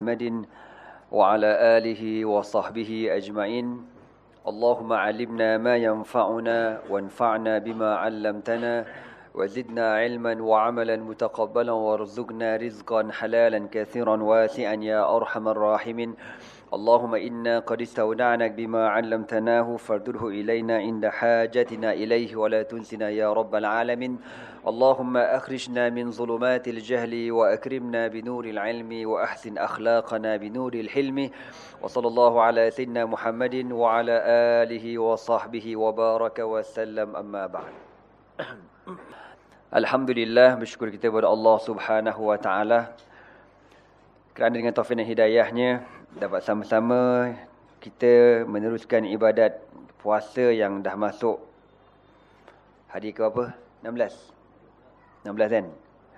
محمد وعلى آله وصحبه أجمعين. اللهم علمنا ما ينفعنا وانفعنا بما علمتنا وزدنا علما وعملا متقبلا وارزقنا رزقا حلالا كثيرا واسعا يا أرحم الراحمين. اللهم إنا قد استودعناك بما علمتناه فارده إلينا عند حاجتنا إليه ولا تنسنا يا رب العالمين اللهم أخرجنا من ظلمات الجهل وأكرمنا بنور العلم وأحسن أخلاقنا بنور الحلم وصلى الله على سيدنا محمد وعلى آله وصحبه وبارك وسلم أما بعد Alhamdulillah bersyukur kita kepada Allah Subhanahu wa taala kerana dengan taufik dan hidayahnya dapat sama-sama kita meneruskan ibadat puasa yang dah masuk hari ke apa? 16. 16 kan?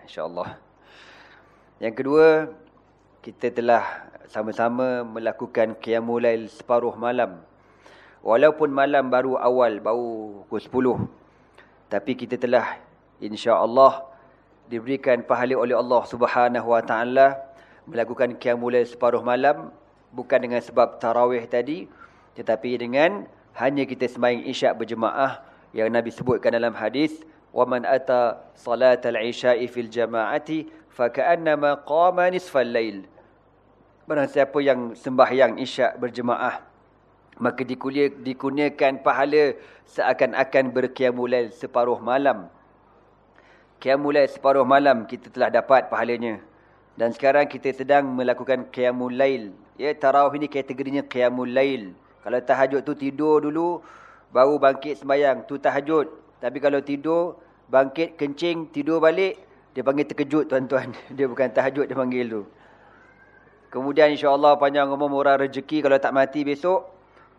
Insya-Allah. Yang kedua, kita telah sama-sama melakukan qiyamul lail separuh malam. Walaupun malam baru awal, baru pukul 10. Tapi kita telah insya-Allah diberikan pahala oleh Allah Subhanahu wa taala melakukan qiyamul lail separuh malam bukan dengan sebab tarawih tadi tetapi dengan hanya kita sembahyang isyak berjemaah yang Nabi sebutkan dalam hadis wa man ata salatal isya'i fil jama'ati fa ka'annama qama nisfal lail. Barang siapa yang sembahyang isyak berjemaah maka dikurniakan pahala seakan-akan berqiyamul lail separuh malam. Qiyamul lail separuh malam kita telah dapat pahalanya. Dan sekarang kita sedang melakukan qiyamul lail Ya, tarawih ni kategorinya qiyamul lail. Kalau tahajud tu tidur dulu, baru bangkit sembahyang, tu tahajud. Tapi kalau tidur, bangkit kencing, tidur balik, dia panggil terkejut tuan-tuan. Dia bukan tahajud dia panggil tu. Kemudian insya-Allah panjang umur murah rezeki kalau tak mati besok,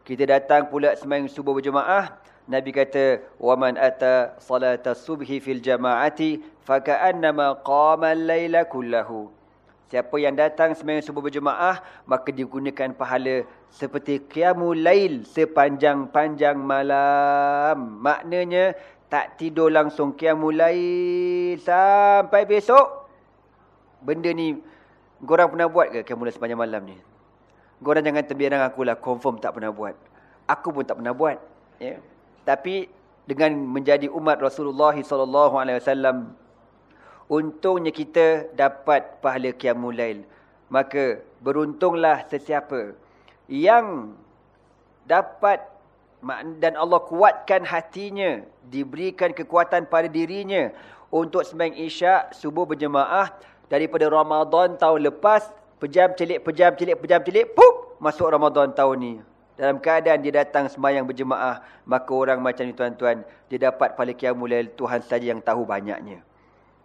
kita datang pula sembahyang subuh berjemaah. Nabi kata, "Wa man ata salata subhi fil jama'ati fa qama al-laila kullahu." Siapa yang datang sembahyang subuh berjemaah maka digunakan pahala seperti qiyamul lail sepanjang-panjang malam. Maknanya tak tidur langsung qiyamul lail sampai besok. Benda ni korang pernah buat ke qiyamul lail sepanjang malam ni? Korang jangan terbiarang aku lah confirm tak pernah buat. Aku pun tak pernah buat. Ya. Tapi dengan menjadi umat Rasulullah sallallahu alaihi wasallam untungnya kita dapat pahala qiyamul lail. Maka beruntunglah sesiapa yang dapat dan Allah kuatkan hatinya, diberikan kekuatan pada dirinya untuk sembahyang isyak subuh berjemaah daripada Ramadan tahun lepas, pejam celik pejam celik pejam celik, pup masuk Ramadan tahun ni. Dalam keadaan dia datang sembahyang berjemaah, maka orang macam ni tuan-tuan, dia dapat pahala qiyamul lail Tuhan saja yang tahu banyaknya.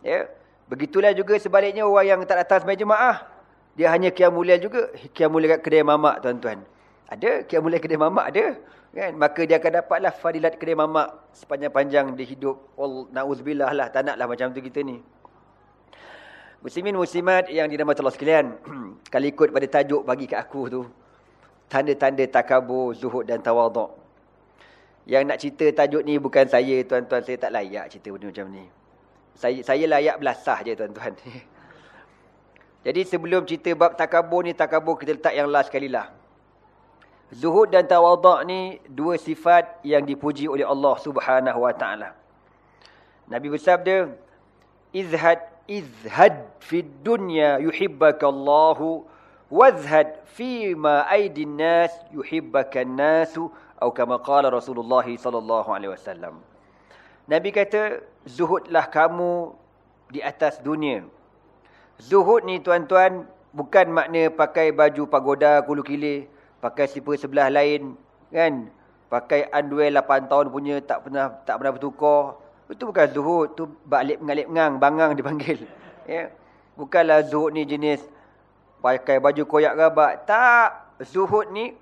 Ya. Begitulah juga sebaliknya orang yang tak datang sembahyang jemaah. Dia hanya qiyamul lail juga, qiyamul lail kat kedai mamak tuan-tuan. Ada qiyamul lail kedai mamak ada, kan? Maka dia akan dapatlah fadilat kedai mamak sepanjang-panjang dia hidup. Allah nauzubillah lah, tak naklah macam tu kita ni. Muslimin muslimat yang dirahmati Allah sekalian, kalau ikut pada tajuk bagi kat aku tu, tanda-tanda takabur, zuhud dan tawaduk. Yang nak cerita tajuk ni bukan saya tuan-tuan, saya tak layak cerita benda macam ni saya saya layak belasah je tuan-tuan. Jadi sebelum cerita bab takabur ni takabur kita letak yang last sekali lah. Zuhud dan tawaduk ni dua sifat yang dipuji oleh Allah Subhanahu wa taala. Nabi bersabda, "Izhad izhad fid dunya yuhibbaka Allah wazhad fi ma aidin nas yuhibbaka an-nas." Atau kama qala Rasulullah sallallahu alaihi wasallam. Nabi kata, zuhudlah kamu di atas dunia. Zuhud ni tuan-tuan, bukan makna pakai baju pagoda kulu kili, pakai slipper sebelah lain, kan? Pakai underwear 8 tahun punya, tak pernah tak pernah bertukar. Itu bukan zuhud, tu balik mengalip ngang, bangang dipanggil. Ya. Bukanlah zuhud ni jenis pakai baju koyak gabak. Tak, zuhud ni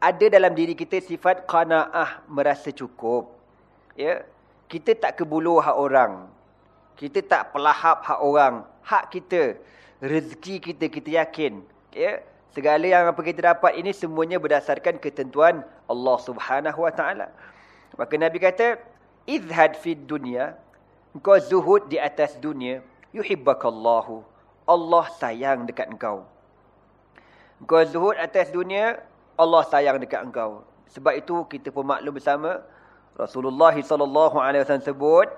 ada dalam diri kita sifat qanaah, merasa cukup. Ya. Kita tak kebulu hak orang. Kita tak pelahap hak orang. Hak kita. Rezeki kita, kita yakin. Ya. Segala yang apa kita dapat ini semuanya berdasarkan ketentuan Allah Subhanahu Wa Taala. Maka Nabi kata, "Izhad fid dunya." Engkau zuhud di atas dunia, yuhibbakallahu. Allah sayang dekat engkau. Kau zuhud atas dunia, Allah sayang dekat engkau. Sebab itu kita pun maklum bersama Rasulullah sallallahu alaihi wasallam sebut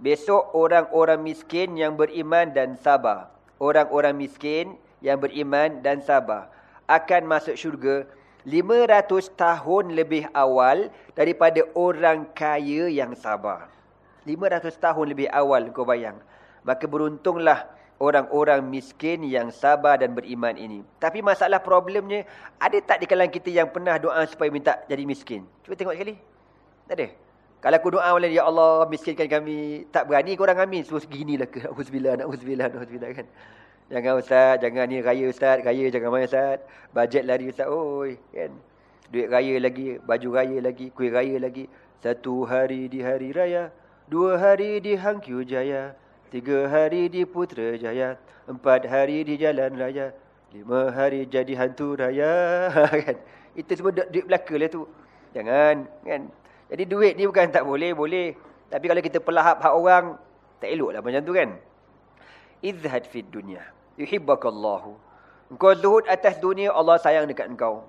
besok orang-orang miskin yang beriman dan sabar. Orang-orang miskin yang beriman dan sabar akan masuk syurga 500 tahun lebih awal daripada orang kaya yang sabar. 500 tahun lebih awal kau bayang. Maka beruntunglah orang-orang miskin yang sabar dan beriman ini. Tapi masalah problemnya, ada tak di kalangan kita yang pernah doa supaya minta jadi miskin? Cuba tengok sekali. Tak ada. Kalau aku doa oleh Ya Allah, miskinkan kami. Tak berani korang amin. Semua seginilah ke. Alhamdulillah, Alhamdulillah, Alhamdulillah kan. Jangan Ustaz, jangan ni raya Ustaz. Raya jangan main Ustaz. Bajet lari Ustaz. Oi, kan. Duit raya lagi, baju raya lagi, kuih raya lagi. Satu hari di hari raya. Dua hari di Hangkyu Jaya. Tiga hari di Putrajaya. Empat hari di Jalan Raya. Lima hari jadi hantu raya. kan? Itu semua duit belaka lah tu. Jangan. Kan? Jadi duit ni bukan tak boleh. Boleh. Tapi kalau kita pelahap hak orang. Tak elok lah macam tu kan. Izhad fid dunia. Yuhibbakallahu. Engkau zuhud atas dunia. Allah sayang dekat engkau.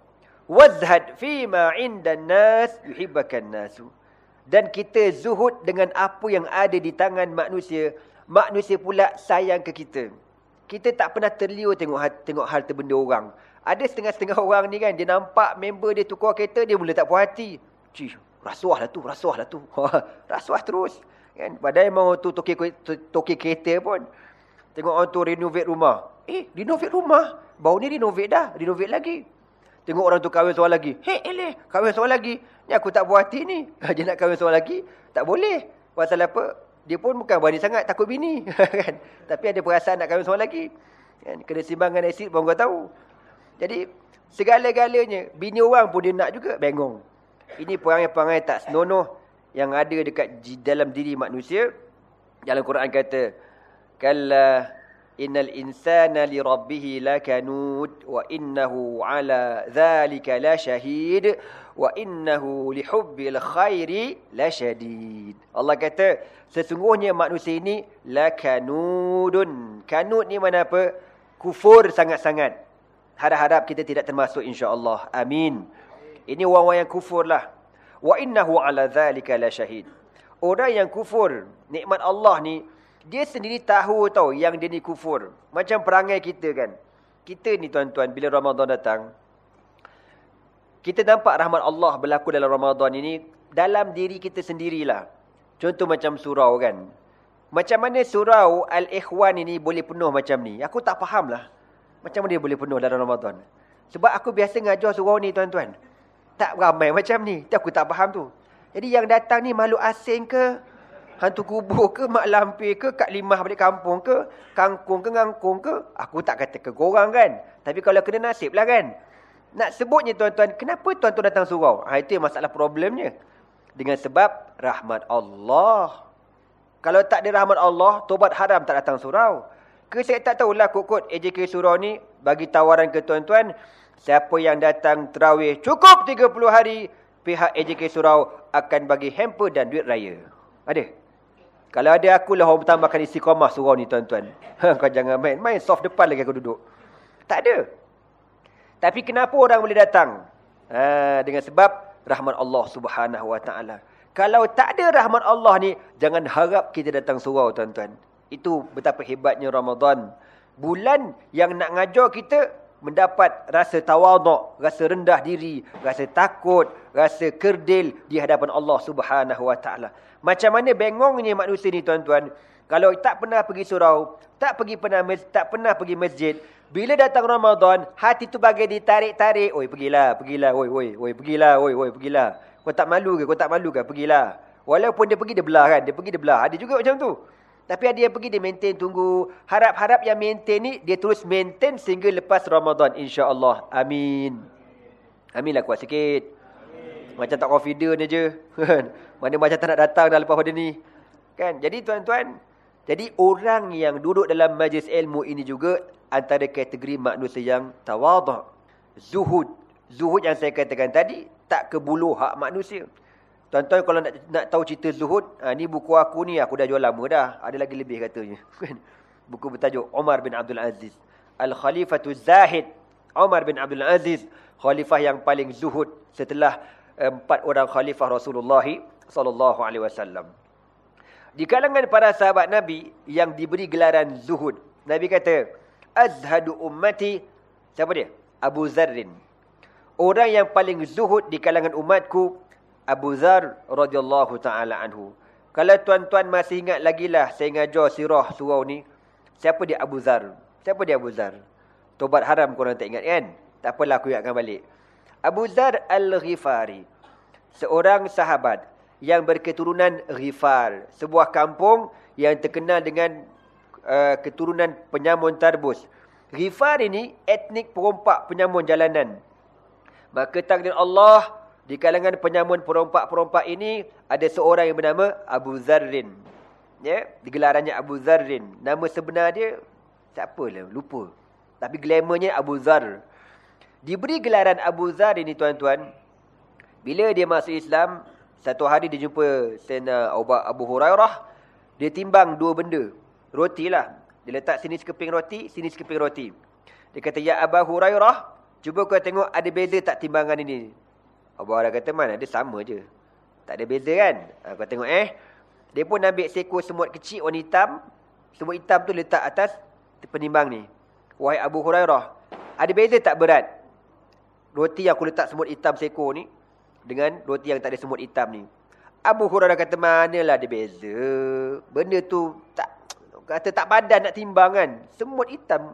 Wazhad fima indan nas. Yuhibbakan nasu. Dan kita zuhud dengan apa yang ada di tangan manusia manusia pula sayang ke kita. Kita tak pernah terliur tengok tengok hal terbenda orang. Ada setengah-setengah orang ni kan, dia nampak member dia tukar kereta, dia mula tak puas hati. Cih, rasuah lah tu, rasuah lah tu. rasuah terus. Kan? Padahal memang tu toki, toki kereta pun. Tengok orang tu renovate rumah. Eh, renovate rumah? Bau ni renovate dah, renovate lagi. Tengok orang tu kahwin seorang lagi. Hei, eleh, kahwin seorang lagi. Ni aku tak puas hati ni. Dia nak kahwin seorang lagi, tak boleh. Pasal apa? Dia pun bukan berani sangat takut bini. kan? Tapi ada perasaan nak kahwin seorang lagi. Kan? Kena simbangkan asid pun kau tahu. Jadi, segala-galanya, bini orang pun dia nak juga, bengong. Ini perangai-perangai tak senonoh yang ada dekat dalam diri manusia. Dalam Quran kata, Kalla innal insana li rabbihi lakanud wa innahu ala dhalika la shahid wa innahu li hubbil khairi lasyadid. Allah kata sesungguhnya manusia ini lakanudun. Kanud ni mana apa? Kufur sangat-sangat. Harap-harap kita tidak termasuk insya-Allah. Amin. Ini orang-orang yang kufur lah. Wa innahu ala dhalika lasyahid. Orang yang kufur nikmat Allah ni dia sendiri tahu tau yang dia ni kufur. Macam perangai kita kan. Kita ni tuan-tuan bila Ramadan datang kita nampak rahmat Allah berlaku dalam Ramadan ini dalam diri kita sendirilah. Contoh macam surau kan. Macam mana surau Al-Ikhwan ini boleh penuh macam ni? Aku tak faham lah. Macam mana dia boleh penuh dalam Ramadan? Sebab aku biasa ngajar surau ni tuan-tuan. Tak ramai macam ni. Itu aku tak faham tu. Jadi yang datang ni makhluk asing ke? Hantu kubur ke? Mak lampir ke? Kak limah balik kampung ke? Kangkung ke? Ngangkung ke? Aku tak kata ke korang kan? Tapi kalau kena nasib lah kan? Nak sebutnya tuan-tuan, kenapa tuan-tuan datang surau? Ha, itu masalah problemnya. Dengan sebab rahmat Allah. Kalau tak ada rahmat Allah, tobat haram tak datang surau. Ke saya tak tahulah kod-kod AJK surau ni bagi tawaran ke tuan-tuan. Siapa yang datang terawih cukup 30 hari, pihak AJK surau akan bagi hamper dan duit raya. Ada? Kalau ada akulah orang bertambahkan istiqamah surau ni tuan-tuan. Kau jangan main. Main soft depan lagi aku duduk. Tak ada. Tapi kenapa orang boleh datang? Ha, dengan sebab rahmat Allah subhanahu wa ta'ala. Kalau tak ada rahmat Allah ni, jangan harap kita datang surau tuan-tuan. Itu betapa hebatnya Ramadan. Bulan yang nak ngajar kita mendapat rasa tawaduk, rasa rendah diri, rasa takut, rasa kerdil di hadapan Allah subhanahu wa ta'ala. Macam mana bengongnya manusia ni tuan-tuan. Kalau tak pernah pergi surau, tak pergi pernah tak pernah pergi masjid, bila datang Ramadan, hati tu bagai ditarik-tarik. Oi, pergilah, pergilah. Oi, oi, oi, pergilah. Oi, oi, pergilah. Kau tak malu ke? Kau tak malu ke? Pergilah. Walaupun dia pergi, dia belah kan? Dia pergi, dia belah. Ada juga macam tu. Tapi yang pergi, dia maintain, tunggu. Harap-harap yang maintain ni, dia terus maintain sehingga lepas Ramadan. InsyaAllah. Amin. Amin lah kuat sikit. Amin. Macam tak confident je. Mana macam tak nak datang dah lepas pada ni. Kan? Jadi tuan-tuan, jadi orang yang duduk dalam majlis ilmu ini juga antara kategori manusia yang tawaduk. Zuhud. Zuhud yang saya katakan tadi, tak kebulu hak manusia. Tuan-tuan kalau nak, nak tahu cerita zuhud, ha, ni buku aku ni, aku dah jual lama dah. Ada lagi lebih katanya. buku bertajuk Omar bin Abdul Aziz. Al-Khalifatul Zahid. Umar bin Abdul Aziz, khalifah yang paling zuhud setelah empat orang khalifah Rasulullah wasallam. Di kalangan para sahabat Nabi yang diberi gelaran zuhud, Nabi kata, "Azhadu ummati" Siapa dia? Abu Zarrin. Orang yang paling zuhud di kalangan umatku Abu Zar radhiyallahu taala anhu. Kalau tuan-tuan masih ingat lagi lah saya ngajar sirah surau ni, siapa dia Abu Zar? Siapa dia Abu Zar? Tobat haram korang tak ingat kan? Tak apalah aku ingatkan balik. Abu Zar Al-Ghifari. Seorang sahabat yang berketurunan Ghifar. Sebuah kampung yang terkenal dengan uh, keturunan penyamun tarbus. Ghifar ini etnik perompak penyamun jalanan. Maka takdir Allah di kalangan penyamun perompak-perompak ini ada seorang yang bernama Abu Zarrin. Ya, digelarannya Abu Zarrin. Nama sebenar dia siapalah, lupa. Tapi glamournya Abu Zar. Diberi gelaran Abu Zar ini tuan-tuan. Bila dia masuk Islam, satu hari dia jumpa Sayyidina Abu Hurairah, dia timbang dua benda. Roti lah. Dia letak sini sekeping roti, sini sekeping roti. Dia kata, Ya Abu Hurairah, cuba kau tengok ada beza tak timbangan ini. Abu Hurairah kata, mana ada sama je. Tak ada beza kan? Ha, kau tengok eh. Dia pun ambil seekor semut kecil warna hitam. Semut hitam tu letak atas penimbang ni. Wahai Abu Hurairah, ada beza tak berat? Roti yang aku letak semut hitam seekor ni. Dengan roti yang tak ada semut hitam ni. Abu Hurairah kata, manalah ada beza. Benda tu tak kata tak padan nak timbang kan. Semut hitam.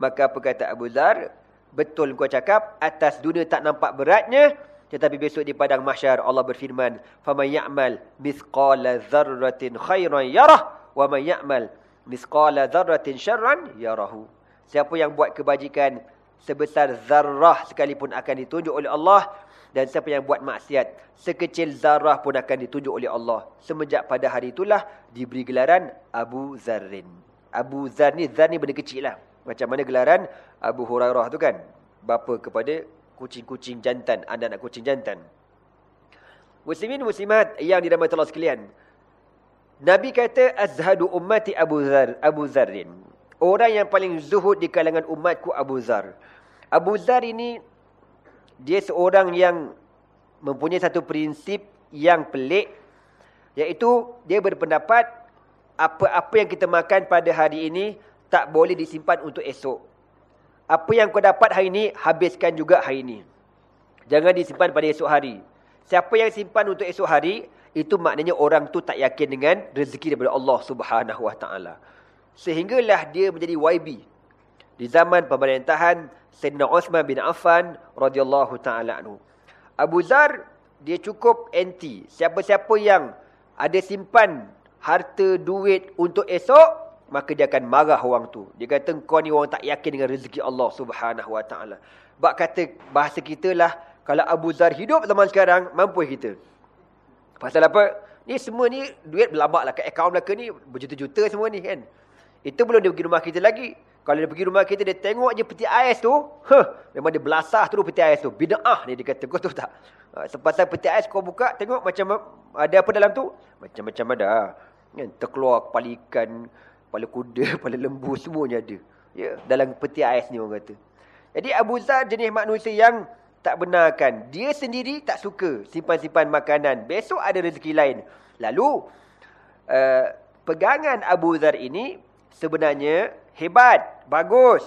Maka apa kata Abu Zar? Betul kau cakap, atas dunia tak nampak beratnya. Tetapi besok di padang mahsyar Allah berfirman, "Faman ya'mal mithqala dzarratin khairan yarah wa man ya'mal mithqala dzarratin syarran yarahu." Siapa yang buat kebajikan sebesar zarrah sekalipun akan ditunjuk oleh Allah dan siapa yang buat maksiat sekecil zarrah pun akan ditunjuk oleh Allah. Semenjak pada hari itulah diberi gelaran Abu Zarrin. Abu Zar ni, Zar ni benda kecil lah. Macam mana gelaran Abu Hurairah tu kan? Bapa kepada kucing-kucing jantan, anak-anak kucing jantan. Muslimin muslimat yang dirahmati Allah sekalian. Nabi kata azhadu ummati Abu Zar, Abu Zarrin. Orang yang paling zuhud di kalangan umatku Abu Zar. Abu Zar ini dia seorang yang mempunyai satu prinsip yang pelik iaitu dia berpendapat apa-apa yang kita makan pada hari ini tak boleh disimpan untuk esok. Apa yang kau dapat hari ini, habiskan juga hari ini. Jangan disimpan pada esok hari. Siapa yang simpan untuk esok hari, itu maknanya orang tu tak yakin dengan rezeki daripada Allah subhanahu wa ta'ala. Sehinggalah dia menjadi YB. Di zaman pemerintahan Sayyidina Osman bin Affan radhiyallahu ta'ala anhu. Abu Zar, dia cukup anti. Siapa-siapa yang ada simpan harta duit untuk esok, maka dia akan marah orang tu. Dia kata kau ni orang tak yakin dengan rezeki Allah Subhanahu Wa Taala. Bak kata bahasa kita lah kalau Abu Zar hidup zaman sekarang mampu kita. Pasal apa? Ni semua ni duit berlambak lah kat akaun belaka ni berjuta-juta semua ni kan. Itu belum dia pergi rumah kita lagi. Kalau dia pergi rumah kita dia tengok je peti ais tu, huh, memang dia belasah tu peti ais tu. Bid'ah ni dia kata kau tu tak. Ha, sepasal peti ais kau buka tengok macam ada apa dalam tu? Macam-macam ada. Kan terkeluar kepala ikan, Kepala kuda, kepala lembu, semuanya ada. Ya, dalam peti ais ni orang kata. Jadi Abu Zar jenis manusia yang tak benarkan. Dia sendiri tak suka simpan-simpan makanan. Besok ada rezeki lain. Lalu, uh, pegangan Abu Zar ini sebenarnya hebat, bagus.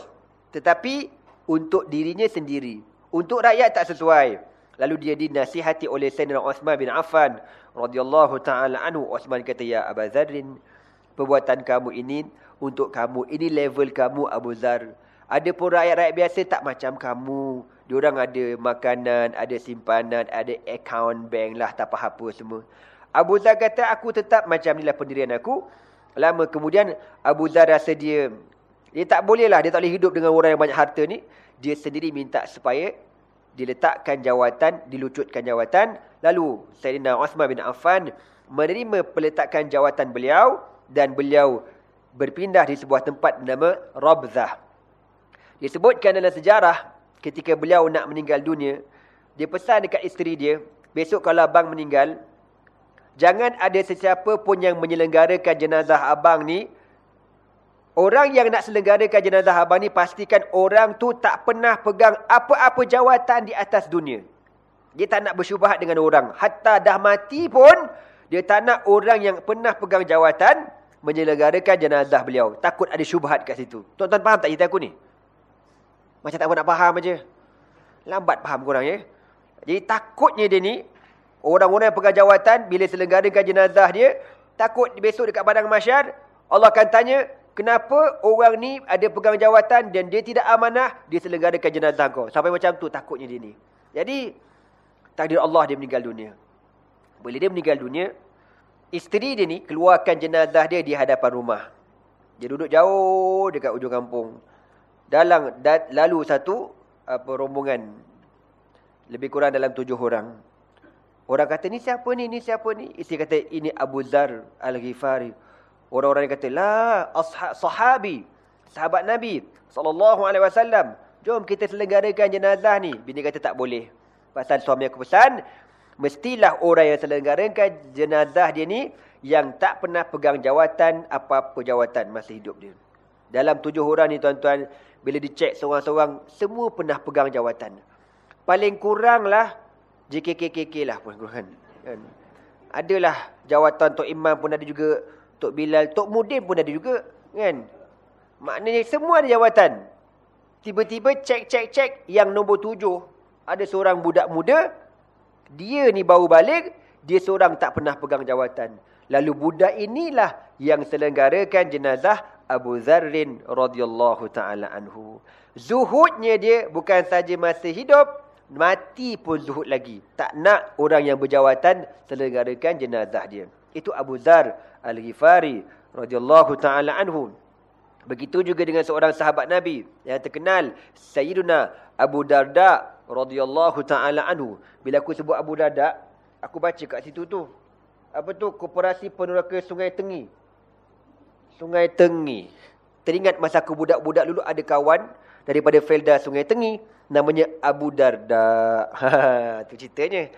Tetapi untuk dirinya sendiri. Untuk rakyat tak sesuai. Lalu dia dinasihati oleh Sayyidina Osman bin Affan radhiyallahu taala anhu. Osman kata ya Abu Zarin, perbuatan kamu ini untuk kamu. Ini level kamu Abu Zar. Ada pun rakyat-rakyat biasa tak macam kamu. Diorang ada makanan, ada simpanan, ada account bank lah, tak apa-apa semua. Abu Zar kata, aku tetap macam inilah pendirian aku. Lama kemudian, Abu Zar rasa dia, dia tak boleh lah, dia tak boleh hidup dengan orang yang banyak harta ni. Dia sendiri minta supaya diletakkan jawatan, dilucutkan jawatan. Lalu, Sayyidina Osman bin Affan menerima peletakan jawatan beliau dan beliau berpindah di sebuah tempat bernama Rabzah. Disebutkan dalam sejarah ketika beliau nak meninggal dunia, dia pesan dekat isteri dia, besok kalau abang meninggal, jangan ada sesiapa pun yang menyelenggarakan jenazah abang ni Orang yang nak selenggarakan jenazah abang ni pastikan orang tu tak pernah pegang apa-apa jawatan di atas dunia. Dia tak nak bersyubhat dengan orang. Hatta dah mati pun, dia tak nak orang yang pernah pegang jawatan menyelenggarakan jenazah beliau. Takut ada syubhat kat situ. Tuan-tuan faham tak cerita aku ni? Macam tak apa nak faham aja. Lambat faham korang ya. Jadi takutnya dia ni, orang-orang yang pegang jawatan, bila selenggarakan jenazah dia, takut besok dekat padang masyar, Allah akan tanya, Kenapa orang ni ada pegang jawatan dan dia tidak amanah, dia selenggarakan jenazah kau. Sampai macam tu takutnya dia ni. Jadi, takdir Allah dia meninggal dunia. Bila dia meninggal dunia, isteri dia ni keluarkan jenazah dia di hadapan rumah. Dia duduk jauh dekat ujung kampung. Dalam lalu satu apa rombongan lebih kurang dalam tujuh orang. Orang kata ni siapa ni? Ni siapa ni? Isteri kata ini Abu Zar Al-Ghifari. Orang-orang kata, La, sahabi, sahabat Nabi, Sallallahu Alaihi Wasallam, jom kita selenggarakan jenazah ni. Bini kata, tak boleh. Pasal suami aku pesan, mestilah orang yang selenggarakan jenazah dia ni, yang tak pernah pegang jawatan, apa-apa jawatan masa hidup dia. Dalam tujuh orang ni, tuan-tuan, bila dicek seorang-seorang, semua pernah pegang jawatan. Paling kuranglah, JKKKK lah pun. Kan? Adalah jawatan Tok Imam pun ada juga Tok Bilal, Tok Mudin pun ada juga. Kan? Maknanya semua ada jawatan. Tiba-tiba cek, cek, cek. Yang nombor tujuh. Ada seorang budak muda. Dia ni baru balik. Dia seorang tak pernah pegang jawatan. Lalu budak inilah yang selenggarakan jenazah Abu Zarrin radhiyallahu taala anhu. Zuhudnya dia bukan saja masa hidup, mati pun zuhud lagi. Tak nak orang yang berjawatan selenggarakan jenazah dia. Itu Abu Zar Al-Ghifari radhiyallahu taala anhu. Begitu juga dengan seorang sahabat Nabi yang terkenal Sayyiduna Abu Darda radhiyallahu taala anhu. Bila aku sebut Abu Darda, aku baca kat situ tu. Apa tu? Koperasi Peneraka Sungai Tengi. Sungai Tengi. Teringat masa aku budak-budak dulu ada kawan daripada Felda Sungai Tengi namanya Abu Darda. Ha, tu ceritanya.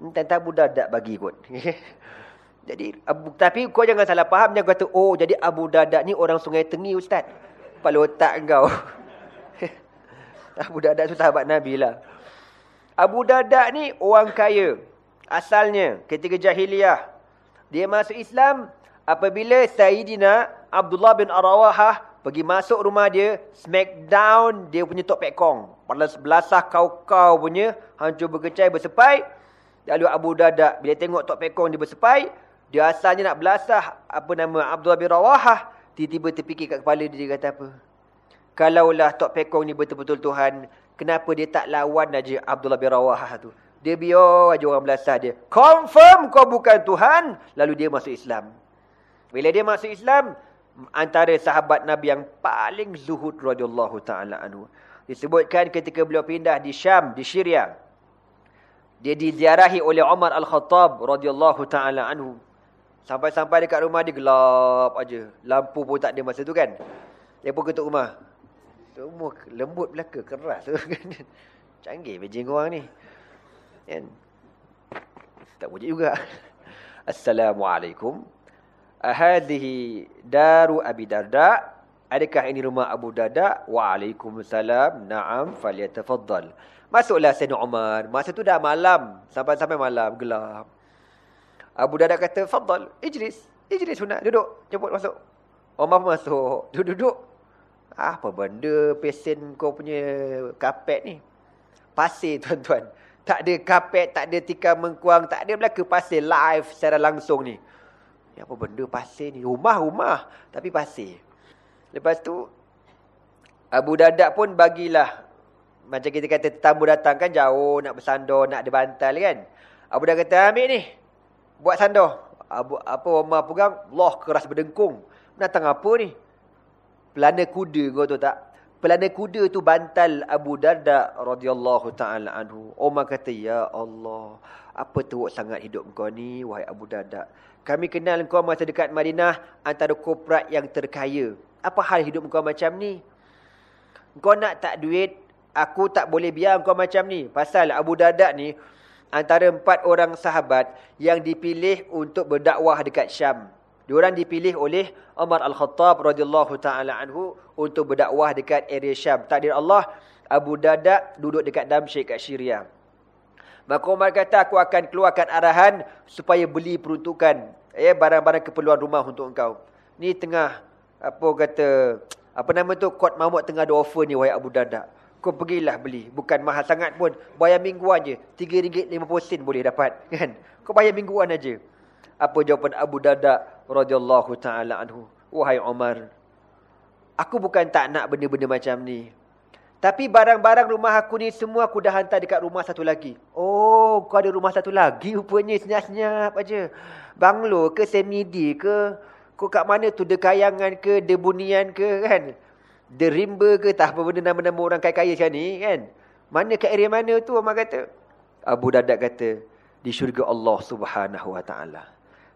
Tentang Abu Darda bagi kot. Jadi Abu, tapi kau jangan salah faham jangan kata oh jadi Abu Darda ni orang Sungai Tengi ustaz. Kepala otak kau. Abu Darda tu sahabat Nabi lah. Abu Darda ni orang kaya. Asalnya ketika jahiliyah dia masuk Islam apabila Sayyidina Abdullah bin Arawahah pergi masuk rumah dia, smack down dia punya tok pekong. Pada sebelasah kau-kau punya hancur berkecai bersepai. Lalu Abu Darda bila tengok tok pekong dia bersepai, dia asalnya nak belasah apa nama Abdullah bin Rawahah. Tiba-tiba terfikir kat kepala dia, dia kata apa? Kalaulah Tok Pekong ni betul-betul Tuhan, kenapa dia tak lawan aja Abdullah bin Rawahah tu? Dia biar aja orang belasah dia. Confirm kau bukan Tuhan. Lalu dia masuk Islam. Bila dia masuk Islam, antara sahabat Nabi yang paling zuhud radhiyallahu taala anhu. Disebutkan ketika beliau pindah di Syam, di Syria. Dia diziarahi oleh Umar Al-Khattab radhiyallahu taala anhu. Sampai-sampai dekat rumah dia gelap aja. Lampu pun tak ada masa tu kan. Dia pun ketuk rumah. Semua lembut belaka, keras tu kan. Canggih bejing orang ni. Kan? Tak wujud juga. Assalamualaikum. Ahadihi daru Abi Darda. Adakah ini rumah Abu Darda? Waalaikumsalam. Naam, faliyatafaddal. Masuklah Sayyidina Umar. Masa tu dah malam. Sampai-sampai malam, gelap. Abu Darda kata, Fadal, Ijlis. Ijlis sunat, duduk. Jemput masuk. Omar pun masuk. Duduk-duduk. Apa benda pesen kau punya kapet ni? Pasir, tuan-tuan. Tak ada kapet, tak ada tikar mengkuang, tak ada belaka pasir live secara langsung ni. Ya, apa benda pasir ni? Rumah-rumah, tapi pasir. Lepas tu, Abu Darda pun bagilah. Macam kita kata tetamu datang kan jauh, nak bersandar, nak ada bantal kan. Abu Darda kata, ambil ni buat sandar. Abu, apa Umar pegang, Allah keras berdengkung. Menatang apa ni? Pelana kuda kau tahu tak? Pelana kuda tu bantal Abu Darda radhiyallahu taala anhu. Umar kata, "Ya Allah, apa teruk sangat hidup kau ni wahai Abu Darda. Kami kenal kau masa dekat Madinah antara korporat yang terkaya. Apa hal hidup kau macam ni? Kau nak tak duit, aku tak boleh biar kau macam ni. Pasal Abu Darda ni antara empat orang sahabat yang dipilih untuk berdakwah dekat Syam. Diorang dipilih oleh Umar Al-Khattab radhiyallahu taala anhu untuk berdakwah dekat area Syam. Takdir Allah, Abu Darda duduk dekat Damsyik kat Syria. Maka Umar kata, aku akan keluarkan arahan supaya beli peruntukan eh, barang-barang keperluan rumah untuk engkau. Ni tengah, apa kata, apa nama tu, Kod Mahmud tengah ada offer ni, wahai Abu Darda. Kau pergilah beli. Bukan mahal sangat pun. Bayar mingguan je. RM3.50 boleh dapat. kan? Kau bayar mingguan aja. Apa jawapan Abu Darda radhiyallahu taala anhu? Wahai Umar, aku bukan tak nak benda-benda macam ni. Tapi barang-barang rumah aku ni semua aku dah hantar dekat rumah satu lagi. Oh, kau ada rumah satu lagi rupanya senyap-senyap aja. Banglo ke semidi ke? Kau kat mana tu? Dekayangan ke? Debunian ke? Kan? Derimba ke? Tak apa benda nama-nama orang kaya-kaya macam ni kan? Mana ke area mana tu Umar kata? Abu Dadak kata, di syurga Allah subhanahu wa ta'ala.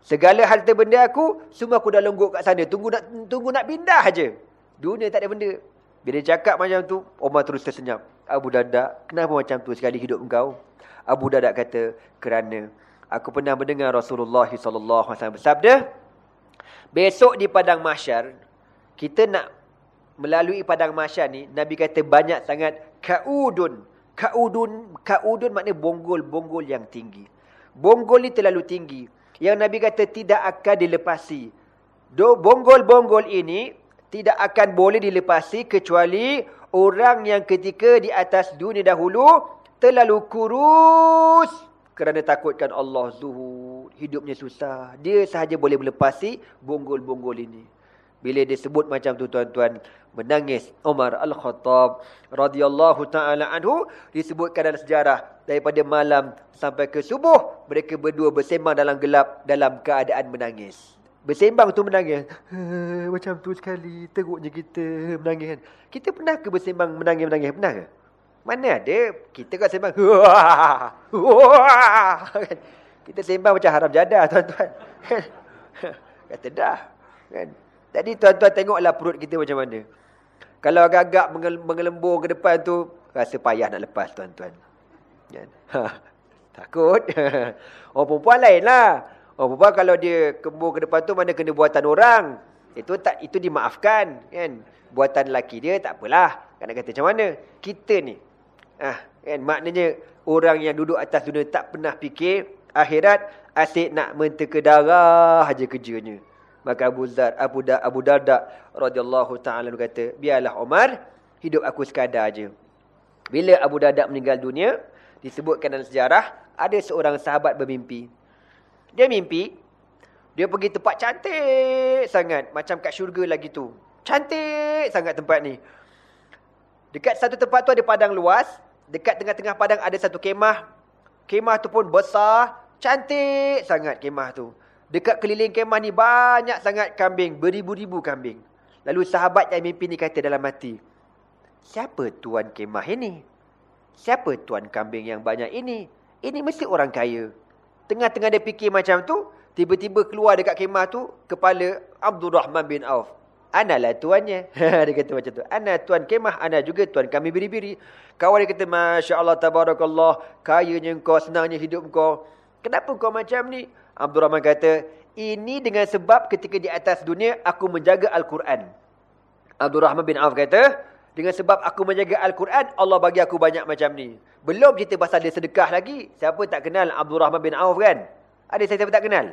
Segala harta benda aku, semua aku dah lengguk kat sana. Tunggu nak tunggu nak pindah aja. Dunia tak ada benda. Bila cakap macam tu, Omar terus tersenyap. Abu Dadak, kenapa macam tu sekali hidup engkau? Abu Dadak kata, kerana aku pernah mendengar Rasulullah SAW bersabda, besok di Padang Mahsyar, kita nak melalui Padang Mahsyar ni, Nabi kata banyak sangat kaudun. Kaudun, kaudun maknanya bonggol-bonggol yang tinggi. Bonggol ni terlalu tinggi. Yang Nabi kata tidak akan dilepasi. Bonggol-bonggol ini tidak akan boleh dilepasi kecuali orang yang ketika di atas dunia dahulu terlalu kurus kerana takutkan Allah zuhud, hidupnya susah. Dia sahaja boleh melepasi bonggol-bonggol ini. Bila dia sebut macam tu tuan-tuan, menangis Umar Al-Khattab radhiyallahu taala anhu disebutkan dalam sejarah daripada malam sampai ke subuh mereka berdua bersembang dalam gelap dalam keadaan menangis. Bersembang tu menangis. Macam tu sekali. Teruknya kita menangis kan. Kita pernah ke bersembang menangis-menangis? Pernah ke? Mana ada? Kita kat sembang. Kita sembang macam haram jadah tuan-tuan. Kata dah. Kan? Jadi tuan-tuan tengoklah perut kita macam mana. Kalau agak-agak mengelembur ke depan tu, rasa payah nak lepas tuan-tuan. Kan? Takut. Orang perempuan lain lah. Oh, perempuan kalau dia kembur ke depan tu mana kena buatan orang. Itu tak itu dimaafkan kan. Buatan lelaki dia tak apalah. Kan nak kata macam mana? Kita ni. Ah, kan maknanya orang yang duduk atas dunia tak pernah fikir akhirat asyik nak menteka darah aja kerjanya. Maka Abu Zar, Abu da, Abu Darda radhiyallahu taala kata, "Biarlah Umar, hidup aku sekadar aja." Bila Abu Darda meninggal dunia, disebutkan dalam sejarah ada seorang sahabat bermimpi. Dia mimpi, dia pergi tempat cantik sangat. Macam kat syurga lagi tu. Cantik sangat tempat ni. Dekat satu tempat tu ada padang luas. Dekat tengah-tengah padang ada satu kemah. Kemah tu pun besar. Cantik sangat kemah tu. Dekat keliling kemah ni banyak sangat kambing. Beribu-ribu kambing. Lalu sahabat yang mimpi ni kata dalam hati. Siapa tuan kemah ini? Siapa tuan kambing yang banyak ini? Ini mesti orang kaya. Tengah-tengah dia fikir macam tu, tiba-tiba keluar dekat kemah tu, kepala Abdul Rahman bin Auf. Analah tuannya. dia kata macam tu. Ana tuan kemah, ana juga tuan kami biri-biri. Kawan dia kata, Masya Allah, tabarakallah, kayanya kau, senangnya hidup kau. Kenapa kau macam ni? Abdul Rahman kata, ini dengan sebab ketika di atas dunia, aku menjaga Al-Quran. Abdul Rahman bin Auf kata, dengan sebab aku menjaga Al-Quran, Allah bagi aku banyak macam ni. Belum cerita pasal dia sedekah lagi. Siapa tak kenal Abdul Rahman bin Auf kan? Ada siapa tak kenal?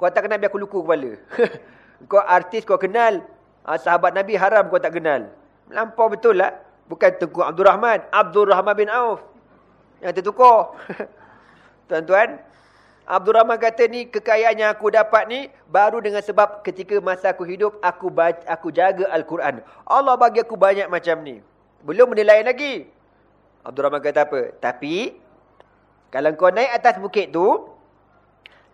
Kau tak kenal biar aku luku kepala. kau artis kau kenal. Ah, sahabat Nabi haram kau tak kenal. Melampau betul lah. Bukan Tengku Abdul Rahman. Abdul Rahman bin Auf. Yang tertukar. Tuan-tuan. Abdul Rahman kata ni kekayaan yang aku dapat ni baru dengan sebab ketika masa aku hidup aku baca, aku jaga Al-Quran. Allah bagi aku banyak macam ni. Belum benda lain lagi. Abdul Rahman kata apa? Tapi kalau kau naik atas bukit tu,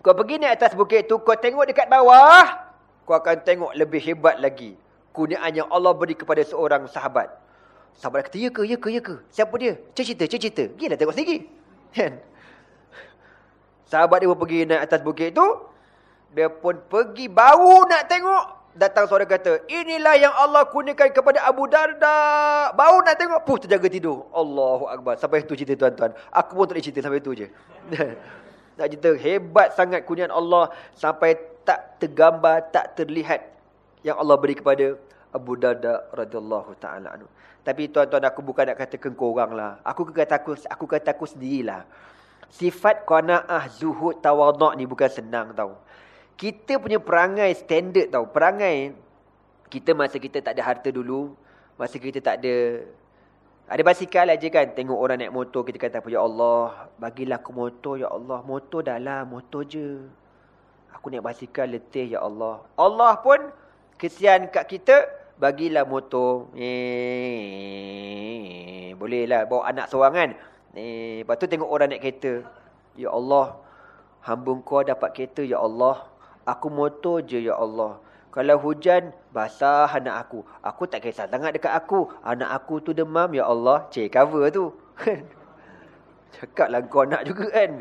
kau pergi naik atas bukit tu, kau tengok dekat bawah, kau akan tengok lebih hebat lagi. Kurniaan yang Allah beri kepada seorang sahabat. Sahabat kata, ya ke, ya ke, ya ke? Siapa dia? Cerita, cerita. Gila tengok sendiri. Kan? Sahabat dia pun pergi naik atas bukit tu. Dia pun pergi baru nak tengok. Datang suara kata, inilah yang Allah kurniakan kepada Abu Darda. Baru nak tengok, puh terjaga tidur. Allahu Akbar. Sampai itu cerita tuan-tuan. Aku pun tak boleh cerita sampai itu je. nak cerita, hebat sangat kurniaan Allah. Sampai tak tergambar, tak terlihat yang Allah beri kepada Abu Darda radhiyallahu taala anhu. Tapi tuan-tuan aku bukan nak katakan kau orang lah. Aku kata aku aku kata aku sendirilah. Sifat qanaah, zuhud, tawaduk ni bukan senang tau. Kita punya perangai standard tau. Perangai kita masa kita tak ada harta dulu, masa kita tak ada ada basikal aja kan. Tengok orang naik motor kita kata ya Allah bagilah aku motor ya Allah. Motor dah lah motor je. Aku naik basikal letih ya Allah. Allah pun kesian kat kita bagilah motor. Eh boleh lah bawa anak seorang kan eh lepas tu tengok orang naik kereta ya Allah hamba kau dapat kereta ya Allah aku motor je ya Allah kalau hujan, basah anak aku. Aku tak kisah sangat dekat aku. Anak aku tu demam, ya Allah. Cik, cover tu. Cakaplah kau nak juga kan.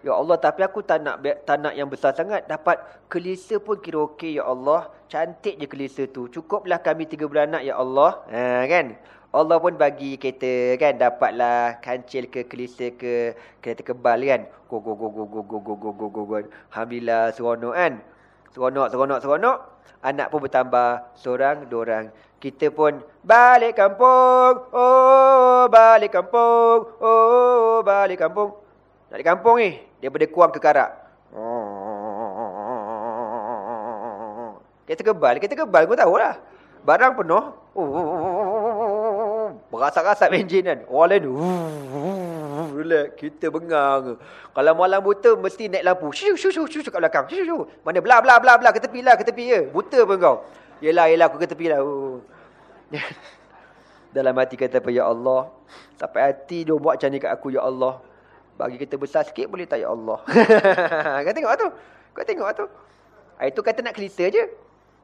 Ya Allah, tapi aku tak nak, tak nak yang besar sangat. Dapat kelisa pun kira okey, ya Allah. Cantik je kelisa tu. Cukuplah kami tiga beranak, ya Allah. Ha, kan? Allah pun bagi kereta kan dapatlah kancil ke kelisa ke kereta kebal kan go go go go go go go go go go alhamdulillah seronok kan Seronok, seronok, seronok. Anak pun bertambah. Seorang, dua orang. Kita pun balik kampung. Oh, balik kampung. Oh, balik kampung. Balik kampung ni. Daripada kuang ke karak. Kita kebal. Kita kebal kau tahu lah. Barang penuh. Berasak-rasak enjin kan. Orang lain relax. Kita bengang. Kalau malam buta, mesti naik lampu. Syu, syu, syu, syu, kat belakang. Syu, syu. Mana belah, belah, belah, belah. Ke tepi lah, ke tepi je. Buta pun kau. Yelah, yelah, aku ke tepi lah. Dalam hati kata apa, Ya Allah. Sampai hati dia buat macam ni kat aku, Ya Allah. Bagi kita besar sikit, boleh tak, Ya Allah. kau tengok tu. Kau tengok tu. Ah, itu kata nak kelisa je.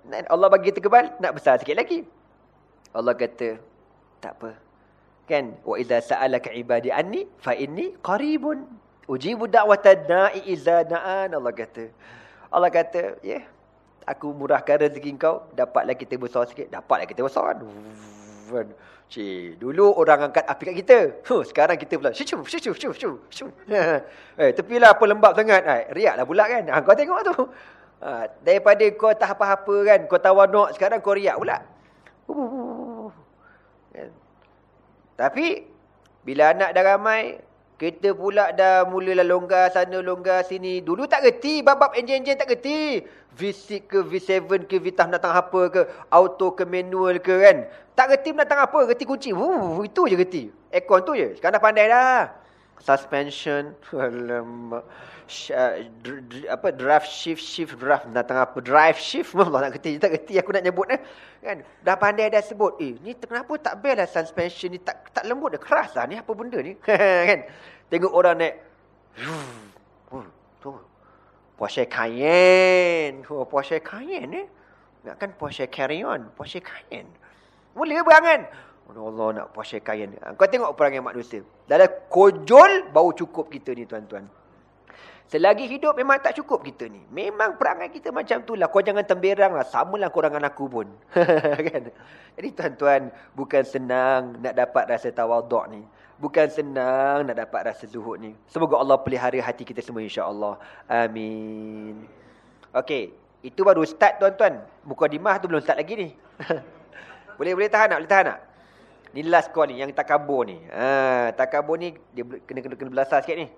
Allah bagi kita kebal, nak besar sikit lagi. Allah kata, tak apa. Kan? Wa idza sa'alaka ibadi anni fa inni qaribun. Ujibu da'watad da'i idza da'an. Allah kata. Allah kata, ya. Yeah, aku murahkan rezeki kau, dapatlah kita besar sikit. Dapatlah kita besar. Cik, dulu orang angkat api kat kita. Huh, sekarang kita pula. Syu, syu, syu, syu, syu, eh, tepilah apa lembab sangat. Eh, riaklah pula kan. Ha, kau tengok tu. Ha, daripada kau tak apa-apa kan, kau tawaduk, sekarang kau riak pula. Uh, tapi bila anak dah ramai, kita pula dah mulalah longgar sana longgar sini. Dulu tak reti bab-bab enjin-enjin tak reti. V6 ke V7 ke Vitah datang apa ke, auto ke manual ke kan. Tak reti datang apa, reti kunci. Wuh, itu je reti. Aircon tu je. Sekarang dah pandai dah. Suspension. Uh, apa draft shift shift draft. Datang apa drive shift? Allah nak kerti tak kerti aku nak nyebut eh kan? Dah pandai dah sebut eh ni kenapa tak bel lah suspension ni? Tak tak lembut dah. Keras lah ni apa benda ni? Kan? Tengok orang naik. Tu. Porsche Cayenne oh, Porsche Cayenne eh? Nak kan Porsche Carrion Porsche Cayenne boleh berangan Allah nak Porsche Cayenne kau tengok perangai manusia dalam kojol bau cukup kita ni tuan-tuan Selagi hidup memang tak cukup kita ni. Memang perangai kita macam tu lah. Kau jangan temberang lah. Sama lah korang dengan aku pun. kan? Jadi tuan-tuan, bukan senang nak dapat rasa tawaduk ni. Bukan senang nak dapat rasa zuhud ni. Semoga Allah pelihara hati kita semua insyaAllah. Amin. Okey. Itu baru start tuan-tuan. Muka dimah tu belum start lagi ni. boleh boleh tahan tak? Boleh tahan tak? Ni last call ni. Yang takabur ni. Ha, takabur ni, dia kena, kena, kena belasah sikit ni.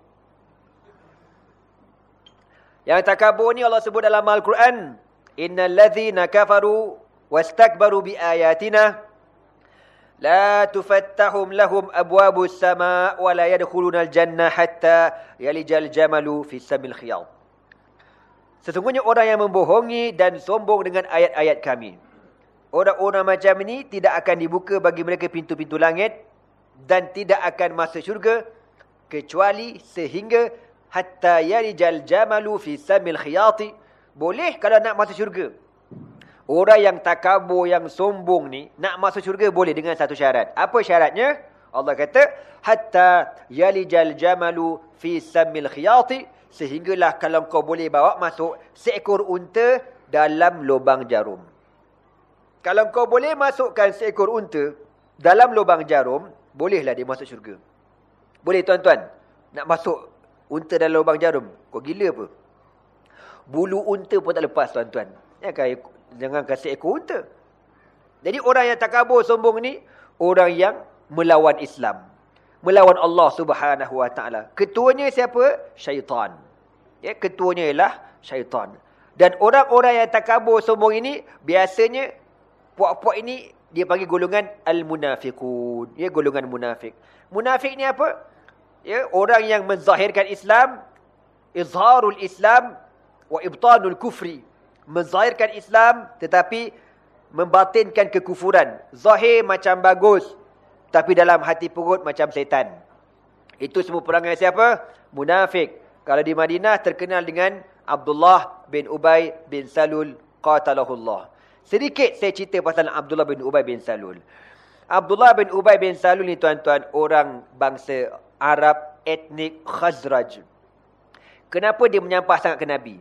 Yang takabur ni Allah sebut dalam Al-Quran. Innal ladzina kafaru wastakbaru bi ayatina la tufattahum lahum abwabus sama wa la yadkhulunal jannah hatta yalijal jamalu fi samil khiyat. Sesungguhnya orang yang membohongi dan sombong dengan ayat-ayat kami. Orang-orang macam ini tidak akan dibuka bagi mereka pintu-pintu langit dan tidak akan masuk syurga kecuali sehingga hatta yarijal jamalu fi samil khiyati. Boleh kalau nak masuk syurga. Orang yang takabur yang sombong ni nak masuk syurga boleh dengan satu syarat. Apa syaratnya? Allah kata hatta yalijal jamalu fi samil khiyati. Sehinggalah kalau kau boleh bawa masuk seekor unta dalam lubang jarum kalau kau boleh masukkan seekor unta dalam lubang jarum bolehlah dia masuk syurga boleh tuan-tuan nak masuk unta dalam lubang jarum. Kau gila apa? Bulu unta pun tak lepas tuan-tuan. Jangan kasih ekor unta. Jadi orang yang takabur sombong ni, orang yang melawan Islam. Melawan Allah subhanahu wa ta'ala. Ketuanya siapa? Syaitan. Ya, ketuanya ialah syaitan. Dan orang-orang yang takabur sombong ini, biasanya, puak-puak ini, dia panggil golongan al-munafiqun. Ya, golongan munafik. Munafik ni apa? Ya, orang yang menzahirkan Islam, izharul Islam, wa ibtanul kufri. Menzahirkan Islam, tetapi membatinkan kekufuran. Zahir macam bagus. Tapi dalam hati perut macam setan. Itu semua perangai siapa? Munafik. Kalau di Madinah terkenal dengan Abdullah bin Ubay bin Salul qatalahullah. Sedikit saya cerita pasal Abdullah bin Ubay bin Salul. Abdullah bin Ubay bin Salul ni tuan-tuan orang bangsa Arab etnik Khazraj. Kenapa dia menyampah sangat ke Nabi?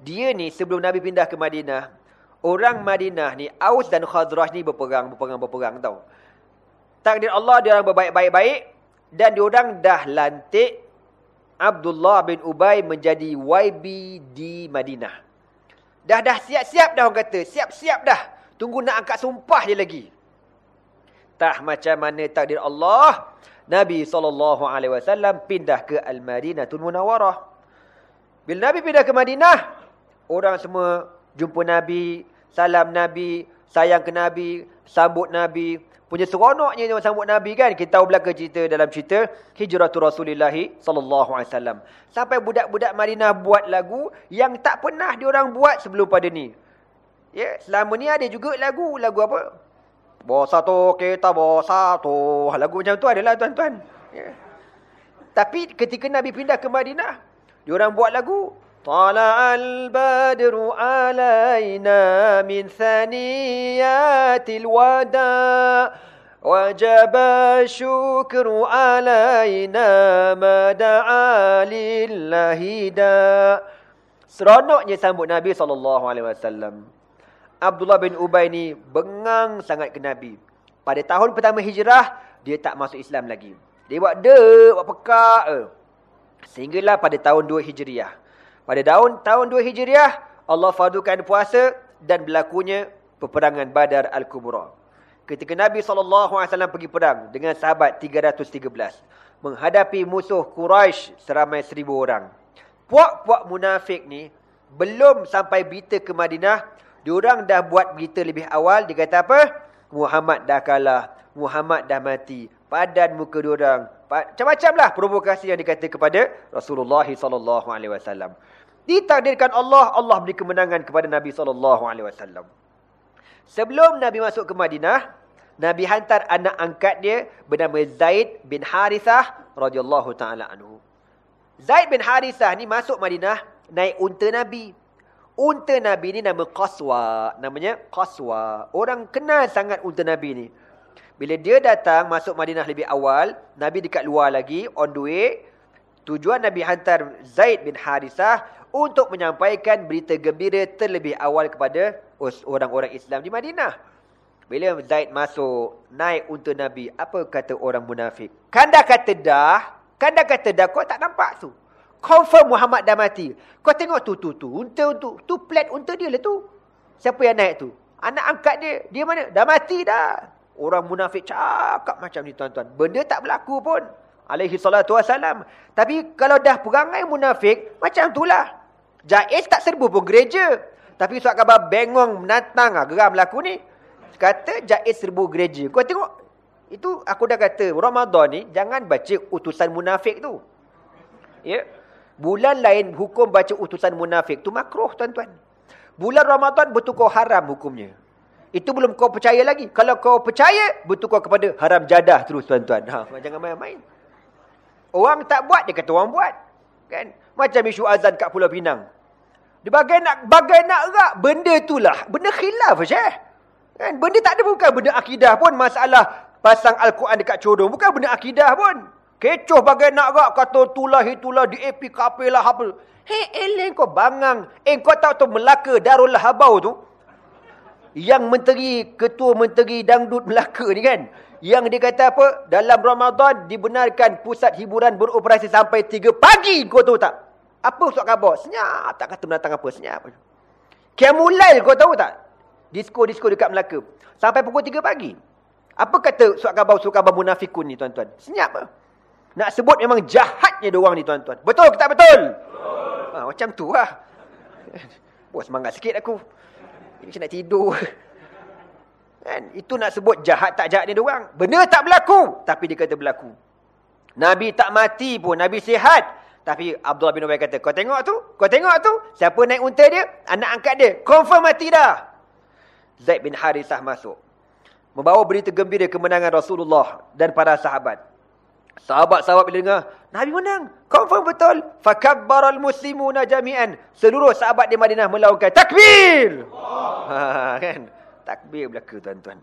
Dia ni sebelum Nabi pindah ke Madinah, Orang Madinah ni, Aus dan Khazraj ni berperang, berperang, berperang tau. Takdir Allah dia orang berbaik-baik-baik. Dan dia orang dah lantik Abdullah bin Ubay menjadi YB di Madinah. Dah dah siap-siap dah orang kata. Siap-siap dah. Tunggu nak angkat sumpah dia lagi. Tak macam mana takdir Allah. Nabi SAW pindah ke Al-Madinatul Munawarah. Bila Nabi pindah ke Madinah, orang semua jumpa Nabi, salam Nabi, sayang ke Nabi, sambut Nabi. Punya seronoknya dia sambut Nabi kan. Kita tahu belakang cerita dalam cerita Hijratul Rasulullah wasallam. Sampai budak-budak Madinah buat lagu yang tak pernah diorang buat sebelum pada ni. Ya, selama ni ada juga lagu, lagu apa? Bawa satu kita satu. Lagu macam tu adalah tuan-tuan. Ya. Tapi ketika Nabi pindah ke Madinah, diorang buat lagu طلع البدر علينا من ثنيات الوداع وجب الشكر علينا ما دعا لله داع Seronoknya sambut Nabi SAW. Abdullah bin Ubay ni bengang sangat ke Nabi. Pada tahun pertama hijrah, dia tak masuk Islam lagi. Dia buat dek, buat pekak. Eh. Sehinggalah pada tahun 2 hijriah. Pada tahun tahun 2 Hijriah, Allah fadukan puasa dan berlakunya peperangan Badar Al-Kubra. Ketika Nabi SAW pergi perang dengan sahabat 313. Menghadapi musuh Quraisy seramai seribu orang. Puak-puak munafik ni, belum sampai berita ke Madinah, diorang dah buat berita lebih awal. Dia kata apa? Muhammad dah kalah. Muhammad dah mati. Padan muka diorang. Macam-macam lah provokasi yang dikata kepada Rasulullah SAW. Ditakdirkan Allah, Allah beri kemenangan kepada Nabi SAW. Sebelum Nabi masuk ke Madinah, Nabi hantar anak angkat dia bernama Zaid bin Harithah radhiyallahu taala anhu. Zaid bin Harithah ni masuk Madinah naik unta Nabi. Unta Nabi ni nama Qaswa, namanya Qaswa. Orang kenal sangat unta Nabi ni. Bila dia datang masuk Madinah lebih awal, Nabi dekat luar lagi on the way. Tujuan Nabi hantar Zaid bin Harithah untuk menyampaikan berita gembira terlebih awal kepada orang-orang Islam di Madinah. Bila Zaid masuk, naik untuk Nabi, apa kata orang munafik? Kan dah kata dah, kan dah kata dah, kau tak nampak tu. Confirm Muhammad dah mati. Kau tengok tu, tu, tu, unta tu, tu plat unta dia lah tu. Siapa yang naik tu? Anak angkat dia, dia mana? Dah mati dah. Orang munafik cakap macam ni tuan-tuan. Benda tak berlaku pun. Alaihi salatu wassalam. Tapi kalau dah perangai munafik, macam itulah. Jais tak serbu pun gereja. Tapi suat khabar bengong menantang lah geram laku ni. Kata Jais serbu gereja. Kau tengok. Itu aku dah kata. Ramadan ni jangan baca utusan munafik tu. Ya. Bulan lain hukum baca utusan munafik tu makruh tuan-tuan. Bulan Ramadan betul kau haram hukumnya. Itu belum kau percaya lagi. Kalau kau percaya, betul kau kepada haram jadah terus tuan-tuan. Ha, jangan main-main. Orang tak buat, dia kata orang buat. Kan? Macam isu azan kat Pulau Pinang. Dia bagai nak bagai nak erak benda itulah. Benda khilaf Syekh. Kan benda tak ada bukan benda akidah pun masalah pasang al-Quran dekat codong bukan benda akidah pun. Kecoh bagai nak erak kata tulah itulah di AP kapelah apa. Hei eleng kau bangang. Eh kau tahu tu Melaka Darul Habau tu. Yang menteri ketua menteri dangdut Melaka ni kan. Yang dia kata apa? Dalam Ramadan dibenarkan pusat hiburan beroperasi sampai 3 pagi. Kau tahu tak? Apa surat khabar? Senyap. Tak kata menatang apa. Senyap. Kiamulail kau tahu tak? Disko-disko dekat Melaka. Sampai pukul 3 pagi. Apa kata surat khabar surat khabar munafikun ni tuan-tuan? Senyap? Nak sebut memang jahatnya diorang ni tuan-tuan. Betul ke tak betul? Betul. Ha, macam tu lah. Buat semangat sikit aku. Ini macam nak tidur. Kan? Itu nak sebut jahat tak jahat ni diorang. Benda tak berlaku. Tapi dia kata berlaku. Nabi tak mati pun. Nabi sihat. Tapi Abdullah bin Ubay kata, kau tengok tu? Kau tengok tu? Siapa naik unta dia? Anak angkat dia. Confirm mati dah. Zaid bin Harithah masuk. Membawa berita gembira kemenangan Rasulullah dan para sahabat. Sahabat-sahabat bila dengar, Nabi menang. Confirm betul. Fakabbaral muslimuna jami'an. Seluruh sahabat di Madinah melakukan takbir. Ha, kan? Takbir belaka tuan-tuan.